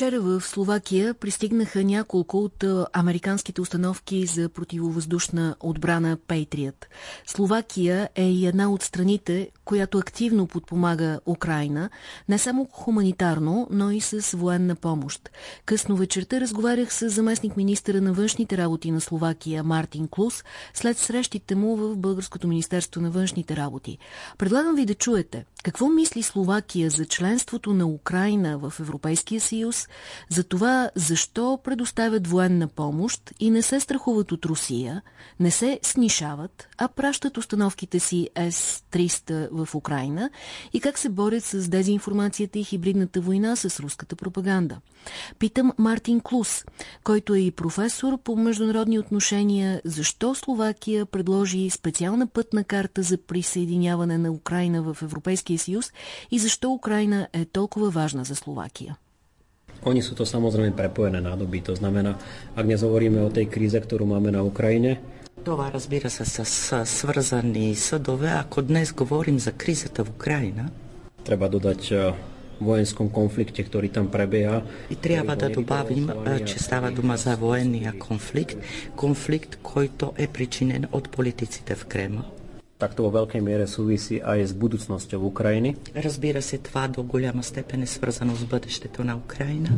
Вчера в Словакия пристигнаха няколко от американските установки за противовъздушна отбрана Patriot. Словакия е и една от страните, която активно подпомага Украина, не само хуманитарно, но и с военна помощ. Късно вечерта разговарях с заместник министъра на външните работи на Словакия Мартин Клус след срещите му в Българското министерство на външните работи. Предлагам ви да чуете какво мисли Словакия за членството на Украина в Европейския съюз, за това защо предоставят военна помощ и не се страхуват от Русия, не се снишават, а пращат установките си С-300 в Украина и как се борят с дезинформацията и хибридната война с руската пропаганда. Питам Мартин Клус, който е и професор по международни отношения, защо Словакия предложи специална пътна карта за присъединяване на Украина в Европейския съюз и защо Украина е толкова важна за Словакия. Oni sú to samozrejme prepojené nádoby. To znamená, ak dnes hovoríme o tej kríze, ktorú máme na Ukrajine, Това, разбира се, са, са свързани съдове. Ако днес говорим за кризата в Украина, treba dodať vojenskom konflikte, ktorý tam prebieha. И трябва да добавим, че става дума за военния конфликт, конфликт, който е причинен от политиците в Кремъл tak to vo veľkej miere súvisí aj s budúcnosťou Ukrajiny. Се, това до голяма степен е свързано с бъдещето на Украина.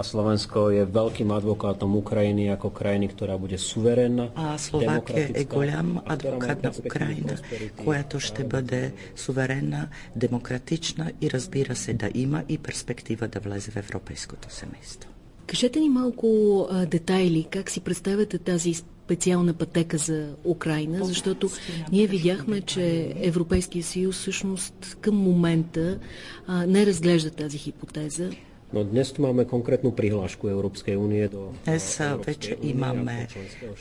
A Slovensko je veľkým advokátom Ukrajiny ako krajiny, ktorá bude suverénna. А Словакия е голям адвокат на Украина, която ще бъде суверенна, демократична и разбира се да има и перспектива да влезе в европейското семейство. Кажете ни малко а, детайли, как си представяте тази специална пътека за Украина, защото ние видяхме, че Европейския съюз всъщност към момента а, не разглежда тази хипотеза. Но днес tu máme konkrétnu prihlášku Európskej únie do... Dnes вече имаме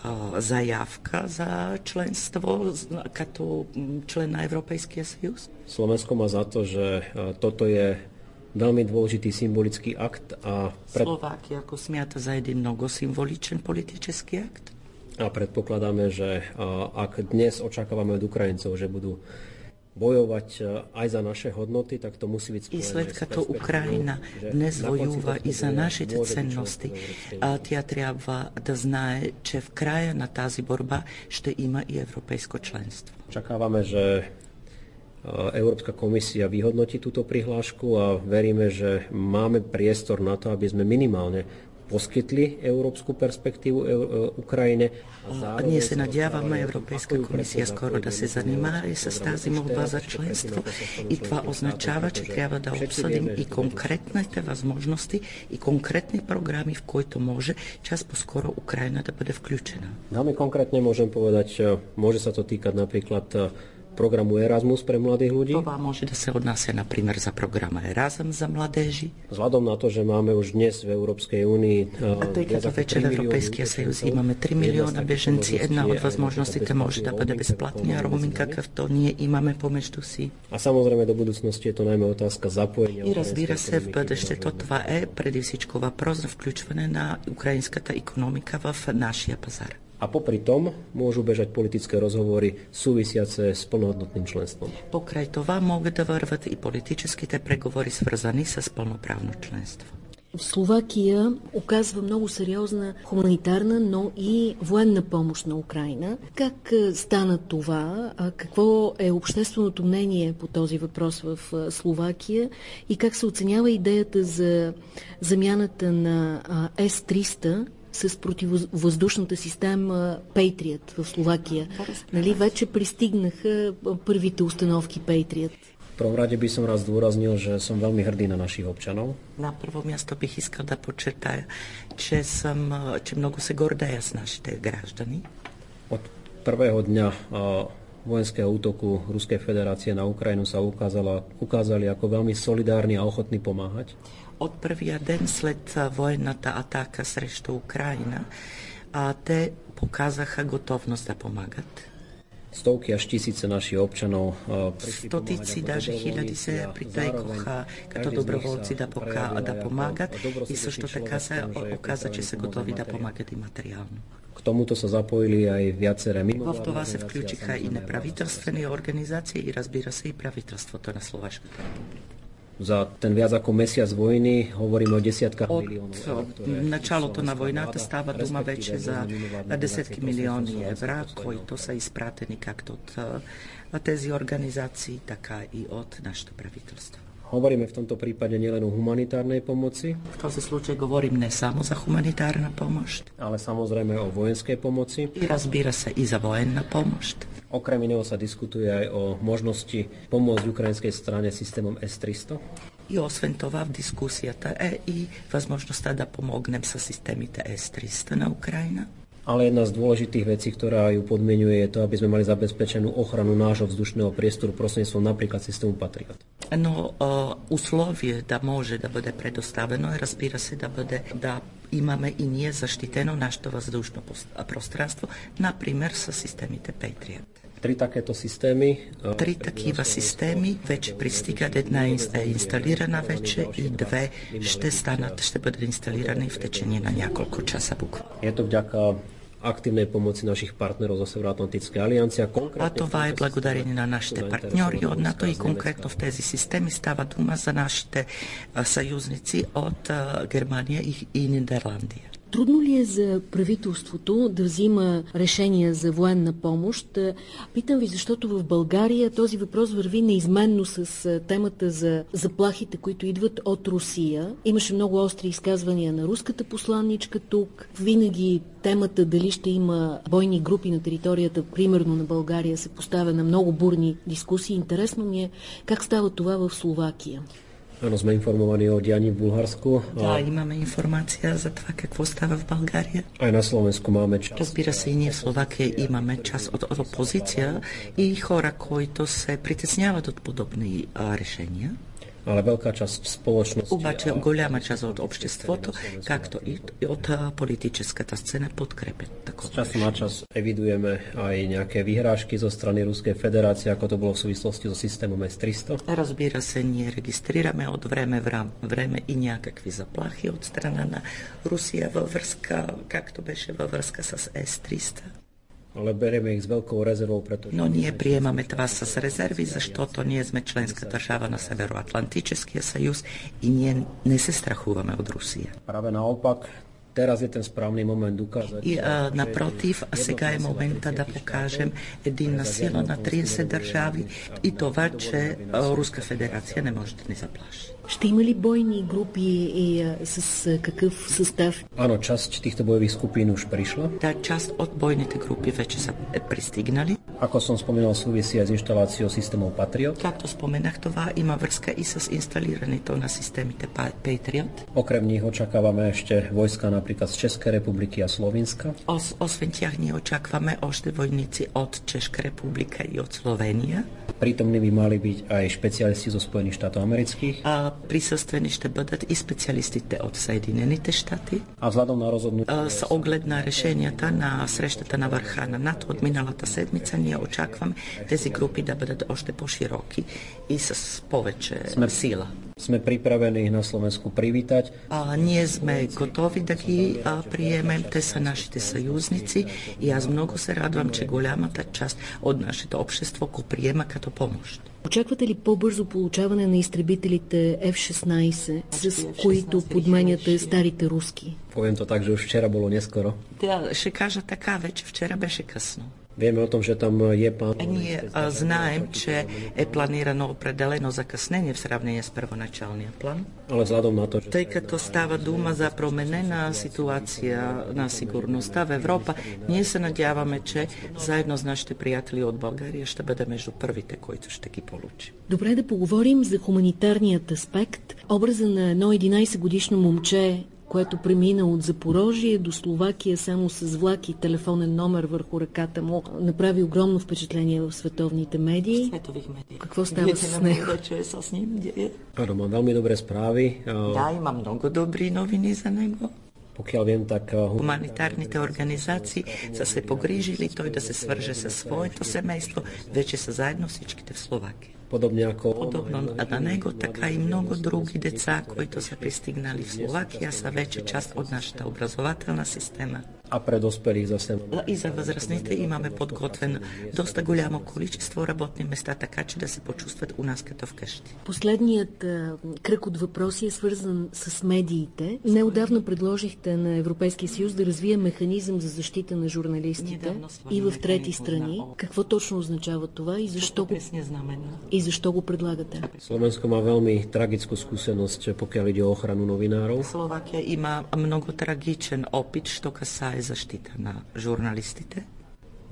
а, заявка за членство като член на Европейския съюз. Slovensko má za to, že a, toto je veľmi dôležitý symbolický akt. A pred... Slovákia ako smята za jeden mnogo symboličen politický akt. a predpokladáme, že ak dnes očakávame od Ukrajincov, že budú bojovať e, aj za naše hodnoty, tak to musí byť spojené. I svedka to Ukrajina dnes vojúva i za našite cennosti. A tja treba da znaje, če v kraju na tazi borba, što ima i evropejsko členstvo. Čakávame, že e, Európska komisia vyhodnotí túto prihlášku a veríme, že máme priestor na to, aby sme minimálne poskytli európsku перспективу Украине. Ние се надяваме Европейска комисия скоро да се занимае с тази молба за членство и това означава, че трябва да обсъдим и конкретните възможности и конкретни програми, в които може час по-скоро Украина да бъде включена. Veľmi konkrétne môžem povedať, môže sa to týkať napríklad programu Erasmus pre mladých ľudí. Това може да се отнася, например, за програма Erasmus за младежи. Vzhľadom na to, že máme už dnes v Európskej únii а тъй като вече в Европейския съюз имаме 3 милиона беженци, една от възможностите може да бъде безплатния роуминг, какъвто ние имаме помежду си. А samozrejme до budúcnosti je to najmä otázka zapojenia. И разбира се, в бъдещето това е преди всичко въпрос за включване на украинската економика в нашия пазар. A popri tom môžu bežať politické rozhovory súvisiace s plnohodnotným členstvom. Покрай това могат да върват и политическите преговори, свързани с пълноправно членство. Словакия оказва много сериозна хуманитарна, но и военна помощ на Украина. Как стана това? Какво е общественото мнение по този въпрос в Словакия? И как се оценява идеята за замяната на С-300 с противовъздушната система Patriot в Словакия. Нали, вече пристигнаха първите установки Patriot. V prvom rade by som raz zdôraznil, že som veľmi hrdý na našich občanov. Na prvo miesto bych искал да подчертая, че, съм, че много се гордея с нашите граждани. Od prvého dňa vojenského útoku Ruskej federácie na Ukrajinu sa ukázala, ukázali ako veľmi solidárni a ochotní pomáhať. От първия ден след военната атака срещу Украина, а те показаха готовност да помагат. Stovky až tisíce našich občanov Стотици, даже хиляди се притекоха като доброволци да, пока, да помагат и също така се оказа, че са готови да помагат и материално. K tomuto sa zapojili aj viaceré mimo. В това се включиха и неправителствени организации и разбира се и правителството на Словашката република. za ten viac ako mesiac vojny hovoríme o desiatkách od miliónov eur. Od na vojna, stava Duma već za desetki milioni evra koji to no. sa isprateni kako od tezi organizaciji, taka i od našeg pravitelstva. Hovoríme v tomto prípade nielen o humanitárnej pomoci. V този случай говорим не само за хуманитарна помощ, ale samozrejme o vojenskej pomoci. И разбира се и за военна помощ. Okrem iného sa diskutuje aj o možnosti pomôcť ukrajinskej strane systémom S-300. И освен това в дискусията е и възможността да помогнем с системите С-300 на Украина. Ale jedna z dôležitých vecí, ktorá ju podmienuje, je to, aby sme mali zabezpečenú ochranu nášho vzdušného priestoru prostredníctvom napríklad systému Patriot. Но а, условие да може да бъде предоставено е, разбира се, да бъде да имаме и ние защитено нашето въздушно пространство, например с системите Patriot. Три takéto systémy. Три такива системи вече пристигат. Една е инсталирана вече и две ще станат, ще бъдат инсталирани в течение на няколко часа буквално. Je to vďaka aktívnej pomoci našich partnerov zo Severoatlantickej aliancie. А това е благодарение на нашите партньори от НАТО и конкретно в тези системи става дума за нашите съюзници от Германия и Нидерландия. Трудно ли е за правителството да взима решения за военна помощ? Питам ви, защото в България този въпрос върви неизменно с темата за заплахите, които идват от Русия. Имаше много остри изказвания на руската посланничка тук. Винаги темата дали ще има бойни групи на територията, примерно на България, се поставя на много бурни дискусии. Интересно ми е как става това в Словакия. Áno, sme informovaní o dianí v Bulharsku. Да, имаме информация за това какво става в България. Aj na Slovensku máme čas. Разбира се, и ние в Словакия имаме част от, от опозиция и хора, които се притесняват от подобни а, решения. ale veľká časť spoločnosti... Обаче голяма част от обществото, както и от политическата сцена подкрепят такова. Čas na čas evidujeme aj nejaké vyhrážky zo strany Ruskej federácie, ako to bolo v súvislosti so systémom S-300. Разбира се, ние регистрираме от време време и някакви заплахи от страна на Русия във връзка, както беше във връзка с С-300 ale bereme ih s veľkou rezervou, pretože... No nije prijemame tvasa s rezervi, zašto to nije sme členska država na severoatlantičeski sajuz i nije, ne se strahuvame od Rusije. Prave naopak, Teraz je ten správny moment ukázať. И а, напротив, сега е момента да покажем единна сила на 30 държави и това, че Руска федерация не може да ни заплаши. Ще има ли бойни групи и а, с какъв състав? Áno, časť týchto bojových skupín už prišla. Tá част от бойните групи вече са пристигнали. Ako som spomínal, súvisí aj s inštaláciou systémov Patriot. Както споменах, това има връзка и с инсталирането на системите Patriot. Okrem nich očakávame ešte vojska napríklad z Českej republiky a Slovenska. Ос, освен тях ние очакваме още войници от Чешка република и от Словения. Prítomní by mali byť aj špecialisti zo Spojených štátov amerických. А присъствени ще бъдат и специалистите от Съединените щати. А взгледом на розhodnutie... С оглед на решенията на срещата на върха на НАТО от миналата седмица, ние очакваме тези групи да бъдат още по-широки и с повече сме, сила. Сме приправени на Словensku привитať. А, ние сме готови да ги а, приемем. Те са нашите съюзници и аз много се радвам, че голямата част от нашето общество го приема като помощ. Очаквате ли по-бързо получаване на изтребителите F-16, с които подменяте старите руски? To tak, že už včera bolo neskoro. Да, ще кажа така, вече вчера беше късно. Vieme o tom, že tam je plán. Ние знаем, че е планирано определено закъснение в сравнение с първоначалния план. Ale vzhľadom na to, že... Тъй като става дума за променена ситуация на сигурността в Европа, ние се надяваме, че заедно с нашите приятели от България ще бъде между първите, които ще ги получи. Добре да поговорим за хуманитарният аспект. Образа на едно 11 годишно момче което премина от Запорожие до Словакия само с влак и телефонен номер върху ръката му, направи огромно впечатление в световните медии. Светових медии. Какво става с него? Че е с ним. Áno, mám veľmi dobré správy. Да, има много добри новини за него. Pokiaľ viem, tak... Хуманитарните организации са се погрижили той да се свърже със своето семейство. Вече са заедно всичките в Словакия. Podobne ako... Подобно на него, така и много други деца, които са пристигнали в Словакия, са вече част от нашата образователна система. А pre dospelých zase... И за възрастните имаме подготвен доста голямо количество работни места, така че да се почувстват у нас като вкъщи. Последният а, кръг от въпроси е свързан с медиите. Неодавна предложихте на Европейския съюз да развие механизъм за защита на журналистите и в трети страни. Какво точно означава това и защо го, и защо го предлагате? Má veľmi tragickú skúsenosť, pokiaľ ide o ochranu novinárov. Словакия има много трагичен опит, що касае защита на журналистите.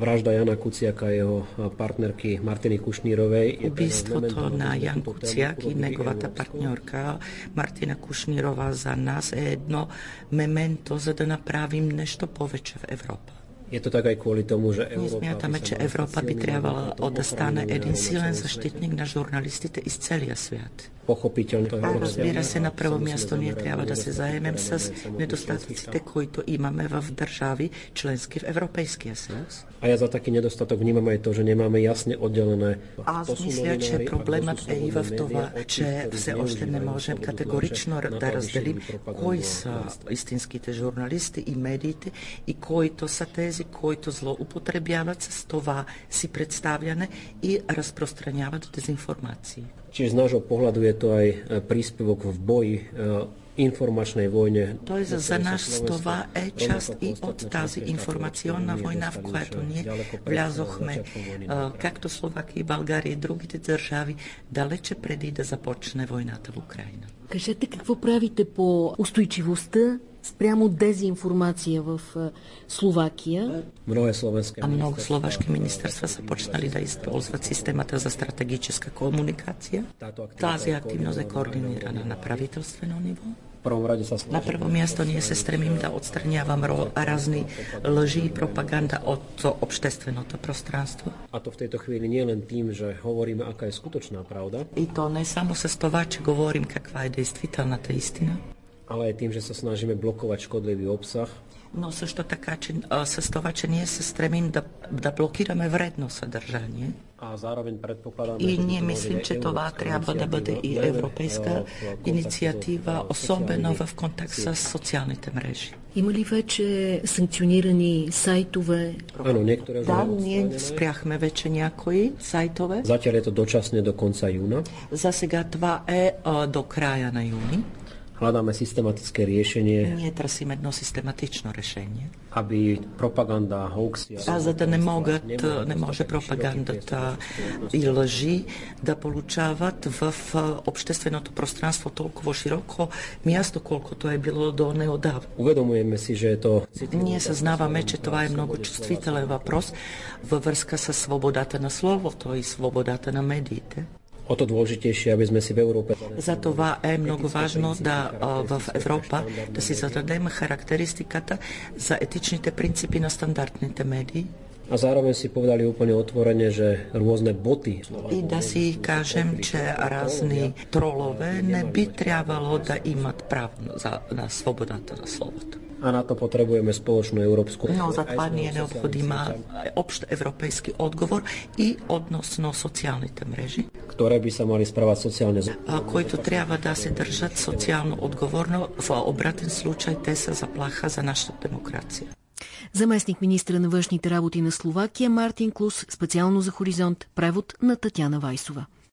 Vražda Jana Kuciaka a jeho partnerky Martiny Kušnírovej. Убийството на Ян Куциак и неговата партньорка Мартина Кушнирова за нас е едно мементо, за да направим нещо повече в Европа. Je to tak aj kvôli tomu, že Ние смятаме, че Европа би трябвала да стане един силен защитник на журналистите из целия свят. pochopiteľne. Áno, zbiera sa na prvo miesto, nie treba da se zajemem sa s nedostatcite koji to imáme v državi členský v Európejský SES. A ja za taký nedostatok vnímam aj to, že nemáme jasne oddelené A zmyslia, že problemat EIV v tova, že vse ošte ne môžem kategorično da razdelim koji sa istinski te žurnalisti i medijite i koji to sa tezi, koji to zloupotrebljavac s tova si predstavljane i rasprostranjavati dezinformacije. Čiže z nášho pohľadu je to aj príspevok v boji информационной войне. Тоест за нас това е част и от тази информационна война, в която ние влязохме, както Словакия и България и другите държави, далече преди да започне войната в Украина. Кажете какво правите по устойчивостта спрямо дезинформация в Словакия. Много словенски. А много словашки министерства са почнали да използват системата за стратегическа комуникация. Тази активност е координирана на правителствено ниво. На първо място ние се стремим да отстранявам разни лъжи и пропаганда от общественото пространство. А то в тejto chvíli nie len tým, že hovoríme, aká je skutočná pravda. И то не само с това, че говорим каква е действителната истина, ale aj tým, že sa snažíme blokovať škodlivý obsah. Но също така, че а, с това, че ние се стремим да, да блокираме вредно съдържание. А zároveň предполагаме, и ние мислим, че това трябва да бъде и европейска инициатива, особено в контекст с социалните мрежи. Има ли вече санкционирани сайтове? Áno, niektoré Да, ние спряхме вече някои сайтове. Zatiaľ je to dočasne do konca júna. За сега това е а, до края на юни. Hľadáme systematické riešenie. Ние търсим едно систематично решение. Aby propaganda, hoaxи... А за да не могат, не може пропагандата и лъжи да получават в общественото пространство толкова широко място, колкото е било до неодавна. Уведомujeme si, že je to... Ние съзнаваме, че това е много чувствителен въпрос във връзка с свободата на словото и свободата на медиите. O to dôležitejšie, aby sme si v Európe... Затова е много важно да в Европа да си зададем характеристиката за етичните принципи на стандартните медии. A zároveň si povedali úplne otvorene, že rôzne boty... И да си кажем, че разни тролове не би трябвало да имат право за, на свободата на словото. A na to potrebujeme spoločnú európsku... Но за това ни е необходима общ европейски отговор и относно социалните мрежи. Ktoré by sa mali spravať sociálne... Които трябва да се държат социално отговорно. В обратен случай те са заплаха за нашата демокрация. Заместник министра на външните работи на Словакия Мартин Клус, специално за Хоризонт, превод на Татяна Вайсова.